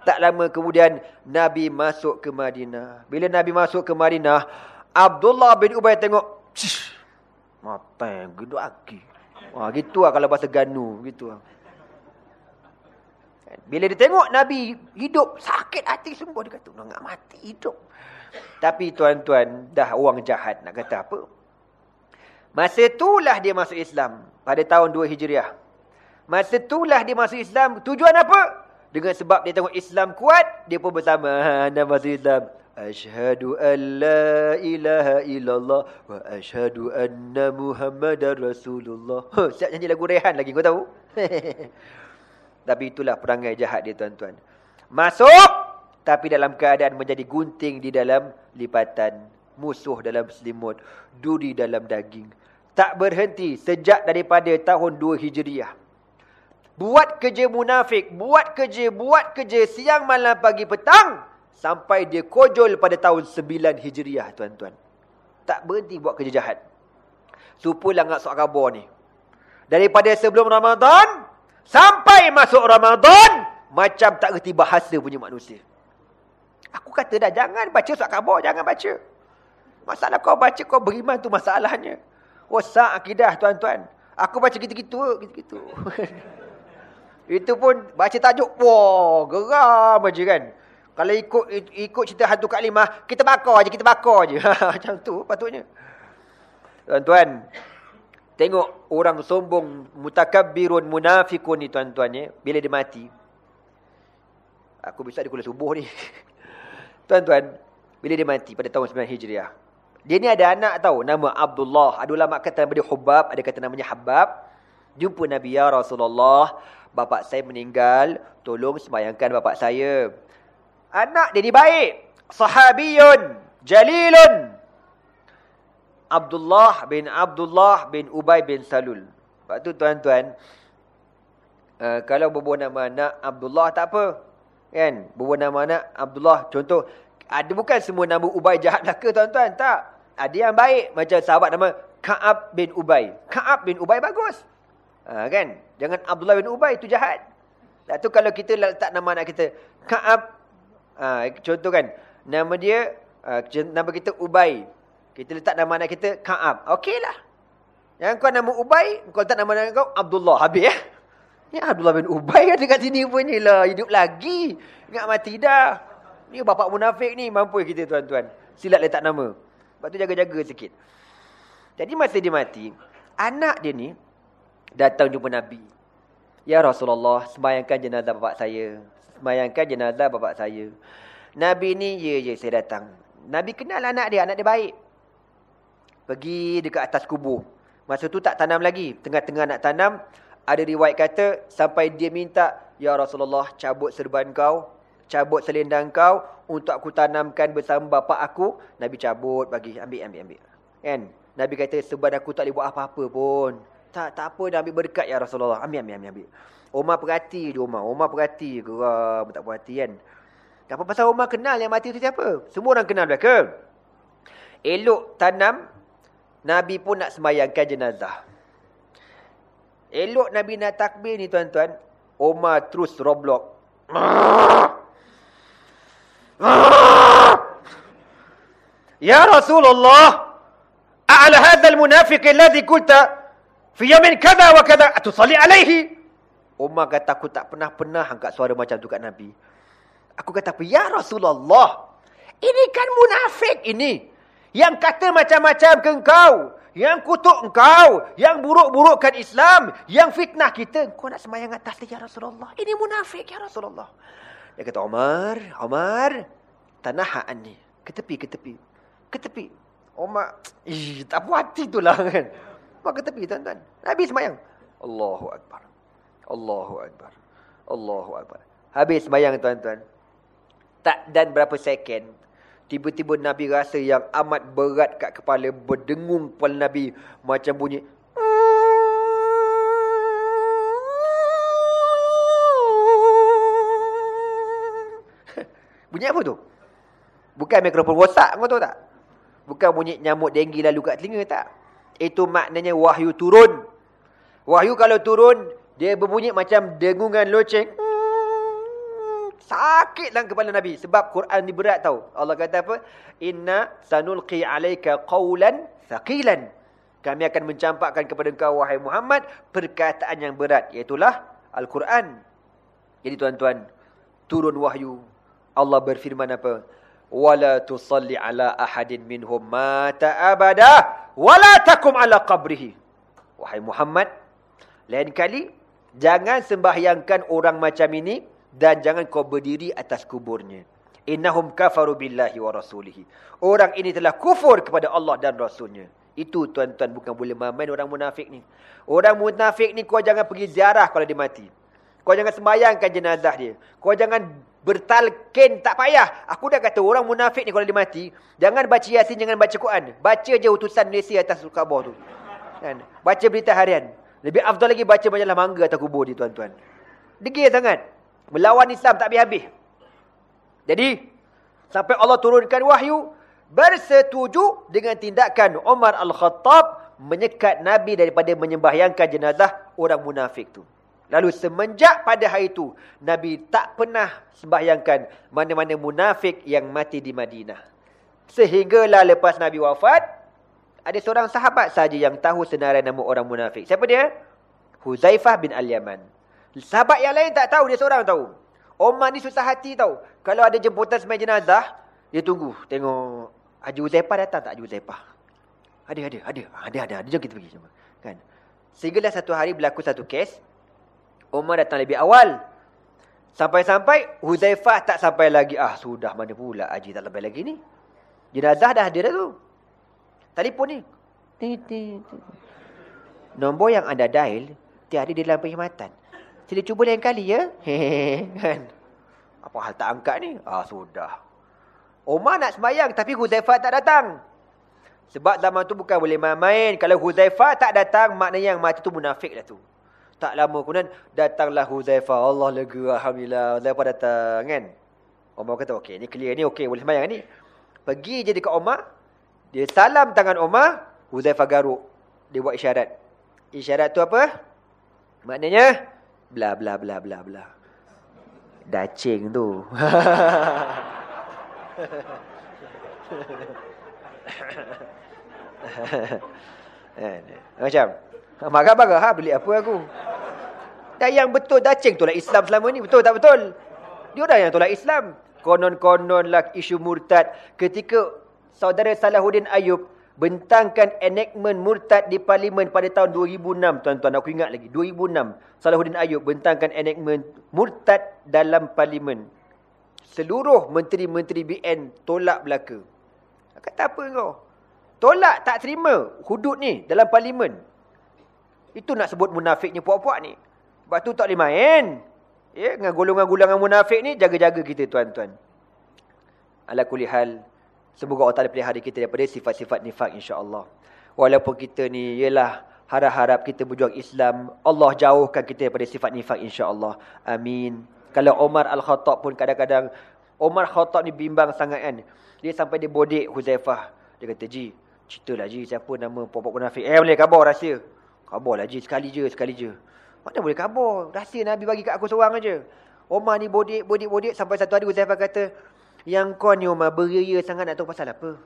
Tak lama kemudian Nabi masuk ke Madinah. Bila Nabi masuk ke Madinah, Abdullah bin Ubay tengok, mata yang gede lagi. Wah, gitu lah kalau bahasa Ganu, gitu lah. Bila dia tengok Nabi hidup, sakit hati semua. Dia kata, nak mati hidup. Tapi tuan-tuan, dah orang jahat nak kata apa? Masa itulah dia masuk Islam. Pada tahun 2 Hijriah. Masa itulah dia masuk Islam. Tujuan apa? Dengan sebab dia tengok Islam kuat, dia pun bersama. Anda masuk Islam. Ashhadu an la ilaha illallah wa ashhadu anna Muhammadar Rasulullah. Huh, siap nyanyi lagu Rehan lagi kau tahu? Tapi itulah perangai jahat dia tuan-tuan. Masuk tapi dalam keadaan menjadi gunting di dalam lipatan, musuh dalam selimut, duri dalam daging. Tak berhenti sejak daripada tahun 2 Hijriah. Buat kerja munafik, buat kerja, buat kerja siang malam pagi petang sampai dia kojol pada tahun 9 Hijriah tuan-tuan. Tak berhenti buat kerja jahat. Supulah ngak sok khabar ni. Daripada sebelum Ramadan sampai masuk Ramadan macam tak reti bahasa punya manusia. Aku kata dah jangan baca surat khabar, jangan baca. Masalah kau baca kau beriman tu masalahnya. Rosak oh, akidah tuan-tuan. Aku baca gitu-gitu, gitu-gitu. Itu pun baca tajuk, wah, geram aja kan. Kalau ikut ikut cerita hantu Kak Limah, kita bakar aja, kita bakar aja. Macam tu patutnya. Tuan-tuan, tengok orang sombong, mutakabbirun, munafikun ni tuan-tuan ya, bila dia mati. Aku bisa di kuliah subuh ni. Tuan-tuan, bila dia mati pada tahun 9 Hijriah. Dia ni ada anak tahu, nama Abdullah. Ada ulama kata nama dia Hubab, ada kata namanya Habab. Jumpa Nabi ya Rasulullah bapa saya meninggal, tolong sembahyangkan bapa saya. Anak dia ni baik. Sahabiyun, jalilun. Abdullah bin Abdullah bin Ubay bin Salul. Sebab tu tuan-tuan, uh, kalau berbuah nama anak Abdullah tak apa. Kan? Berbuah nama anak Abdullah. Contoh, ada bukan semua nama Ubay jahat lah ke tuan-tuan? Tak. Ada yang baik. Macam sahabat nama Ka'ab bin Ubay. Ka'ab bin Ubay bagus. Ha, kan? Jangan Abdullah bin Ubay itu jahat. Tak tu kalau kita letak nama anak kita Kaab ha, contoh kan nama dia ha, nama kita Ubay. Kita letak nama anak kita Kaab. Okeylah. Yang kau nama Ubay, kau letak nama anak kau Abdullah. Habis ya. Ni Abdullah bin Ubay kan dekat sini pun ni lah. Hidup lagi. Ingat mati dah. Ni bapak munafik ni. Mampu kita tuan-tuan. Silat letak nama. Sebab tu jaga-jaga sikit. Jadi masa dia mati. Anak dia ni datang jumpa Nabi. Ya Rasulullah, sembahyangkan jenazah bapak saya. Sembahyangkan jenazah bapak saya. Nabi ni, ya, ya, saya datang. Nabi kenal anak dia, anak dia baik. Pergi dekat atas kubur. Masa tu tak tanam lagi. Tengah-tengah nak tanam, ada riwayat kata, sampai dia minta, Ya Rasulullah, cabut serban kau, cabut selendang kau, untuk aku tanamkan bersama bapak aku. Nabi cabut, bagi, ambil, ambil, ambil. Kan? Nabi kata, sebab aku tak boleh buat apa-apa pun. Tak tak apa dah ambil berdekat ya Rasulullah. Ambil ambil ambil ambil. Umar perhati je Umar. Umar perhati geram tak perhati kan. Apa pasal Umar kenal yang mati tu siapa? Semua orang kenal belaka. Elok tanam Nabi pun nak sembahyangkan jenazah. Elok Nabi nak takbir ni tuan-tuan, Umar terus roblok. Ya Rasulullah, a'la hadzal munafiq alladhi qulta Fi yamin kada wa kada atusalli alaihi. Umar kata aku tak pernah-pernah angkat suara macam tu kat Nabi. Aku kata apa? Ya Rasulullah. Ini kan munafik ini. Yang kata macam-macam ke engkau. yang kutuk engkau, yang buruk-burukkan Islam, yang fitnah kita. Kau nak semayang atas dia, ya Rasulullah. Ini munafik, ya Rasulullah. Dia kata, Omar, Omar, tanah ni. Ke tepi, ke tepi. Ke tepi. Omar, ih, tak puas hati tu lah kan. Omar ke tepi, tuan-tuan. Nabi semayang. Allahu Akbar. Allahu Akbar. Allahu Akbar. Habis semayang, tuan-tuan. Tak dan berapa second, Tiba-tiba Nabi rasa yang amat berat kat kepala. Berdengung kepala Nabi. Macam bunyi. bunyi apa tu? Bukan mikrofon rosak kau tahu tak? Bukan bunyi nyamuk denggi lalu kat telinga tak? Itu maknanya wahyu turun. Wahyu kalau turun, dia berbunyi macam dengungan loceng. Sakit dalam kepala Nabi. Sebab Quran ni berat tau. Allah kata apa? Inna sanulqi alaika qawlan thaqilan. Kami akan mencampakkan kepada engkau, wahai Muhammad, perkataan yang berat. Iaitulah Al-Quran. Jadi tuan-tuan, turun wahyu. Allah berfirman apa? Wala tusalli ala ahadin minhum mata abada. Wala takum ala qabrihi. Wahai Muhammad, lain kali, jangan sembahyangkan orang macam ini, dan jangan kau berdiri atas kuburnya. Innahum kafaru billahi wa rasulihi. Orang ini telah kufur kepada Allah dan Rasulnya. Itu tuan-tuan bukan boleh main orang munafik ni. Orang munafik ni kau jangan pergi ziarah kalau dia mati. Kau jangan sembayangkan jenazah dia. Kau jangan bertalkin tak payah. Aku dah kata orang munafik ni kalau dia mati. Jangan baca yasin, jangan baca Quran. Baca je utusan Malaysia atas Kaabah tu. Kan? Baca berita harian. Lebih afdal lagi baca majalah mangga atas kubur dia tuan-tuan. Degil sangat. Melawan Islam tak habis-habis. Jadi, sampai Allah turunkan wahyu, bersetuju dengan tindakan Umar Al-Khattab menyekat Nabi daripada menyembahyangkan jenazah orang munafik tu. Lalu semenjak pada hari itu, Nabi tak pernah sembahyangkan mana-mana munafik yang mati di Madinah. Sehinggalah lepas Nabi wafat, ada seorang sahabat saja yang tahu senarai nama orang munafik. Siapa dia? Huzaifah bin Al-Yaman. Sahabat yang lain tak tahu, dia seorang tahu. Omar ni susah hati tahu. Kalau ada jemputan semai jenazah, dia tunggu. Tengok Haji Uzaipah datang tak Haji Uzaipah? Ada, ada, ada. Ada, ada, ada. Jom kita pergi. Cuma. Kan? Sehinggalah satu hari berlaku satu kes. Omar datang lebih awal. Sampai-sampai, Huzaifah tak sampai lagi. Ah, sudah mana pula Haji tak sampai lagi ni. Jenazah dah ada dah tu. Telefon ni. Nombor yang anda dial, tiada di dalam perkhidmatan. Sila cuba lain kali ya. kan? Apa hal tak angkat ni? Ah sudah. Omar nak sembahyang tapi Huzaifah tak datang. Sebab zaman tu bukan boleh main-main. Kalau Huzaifah tak datang, maknanya yang mati tu munafik lah tu. Tak lama kemudian datanglah Huzaifah. Allah lega, Alhamdulillah. Huzaifah datang kan. Omar kata, okey, ni clear ni, okey, boleh sembahyang ni. Pergi je dekat Omar. Dia salam tangan Omar. Huzaifah garuk. Dia buat isyarat. Isyarat tu apa? Maknanya, bla bla bla bla bla. Dacing tu. Macam marah-marah ha beli apa aku. Dan yang betul dacing tu lah Islam selama ni betul tak betul? Dia orang yang tolak Islam. Konon-konon lah isu murtad ketika saudara Salahuddin Ayub bentangkan enactment murtad di parlimen pada tahun 2006 tuan-tuan. Aku ingat lagi 2006 Salahuddin Ayub bentangkan enactment murtad dalam parlimen. Seluruh menteri-menteri BN tolak belaka. Kata apa kau? Tolak tak terima hudud ni dalam parlimen? Itu nak sebut munafiknya puak-puak ni. Sebab tu tak boleh main. Ya dengan golongan-golongan munafik ni jaga-jaga kita tuan-tuan. Ala kulihal Semoga Allah Ta'ala pelihara kita daripada sifat-sifat nifak insyaAllah. Walaupun kita ni ialah harap-harap kita berjuang Islam. Allah jauhkan kita daripada sifat nifak insyaAllah. Amin. Kalau Omar Al-Khattab pun kadang-kadang. Omar Al-Khattab ni bimbang sangat kan. Dia sampai dia bodek Huzaifah. Dia kata, Ji, ceritalah Ji siapa nama popok munafik. Eh boleh kabar rahsia. Kabar lah Ji, sekali je, sekali je. Mana boleh kabar? Rahsia Nabi bagi kat aku seorang aja. Omar ni bodek, bodek, bodek. Sampai satu hari Huzaifah kata, yang kau ni Umar beria sangat nak tahu pasal apa?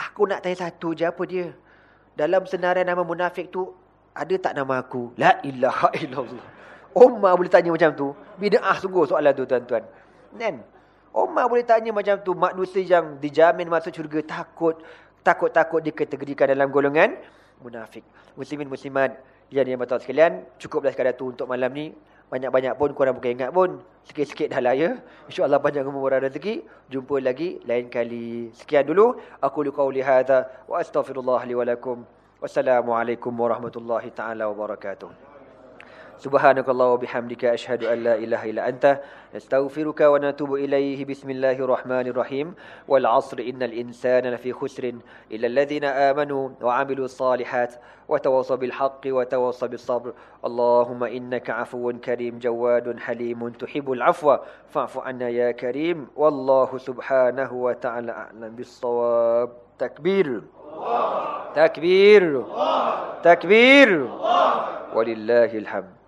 Aku nak tanya satu je apa dia? Dalam senarai nama munafik tu ada tak nama aku? La ilaha illallah. Umar boleh tanya macam tu. Bid'ah sungguh soalan tu tuan-tuan. Kan? Umar boleh tanya macam tu manusia yang dijamin masuk syurga takut takut-takut dikategorikan dalam golongan munafik. Muslimin muslimat yang dirahmati sekalian, cukuplah sekadar tu untuk malam ni. Banyak-banyak pun korang bukan ingat pun. Sikit-sikit dah lah ya. InsyaAllah panjang umur rezeki. Jumpa lagi lain kali. Sekian dulu. Aku luka uli hadha. Wa astaghfirullah li walakum. Wassalamualaikum warahmatullahi ta'ala wabarakatuh. سبحانك الله وبحمدك أشهد أن لا إله إلا أنت نستغفرك ونتوب إليه. بسم الله الرحمن الرحيم. والعصر إن الإنسان لفي خسر إلا الذين آمنوا وعملوا الصالحات وتواصوا بالحق وتواصوا بالصبر. اللهم إنك عفو كريم جواد حليم تحب العفو. فاعف عنا يا كريم. والله سبحانه وتعالى أعلم بالصواب. تكبير. تكبير. تكبير. ولله الحمد.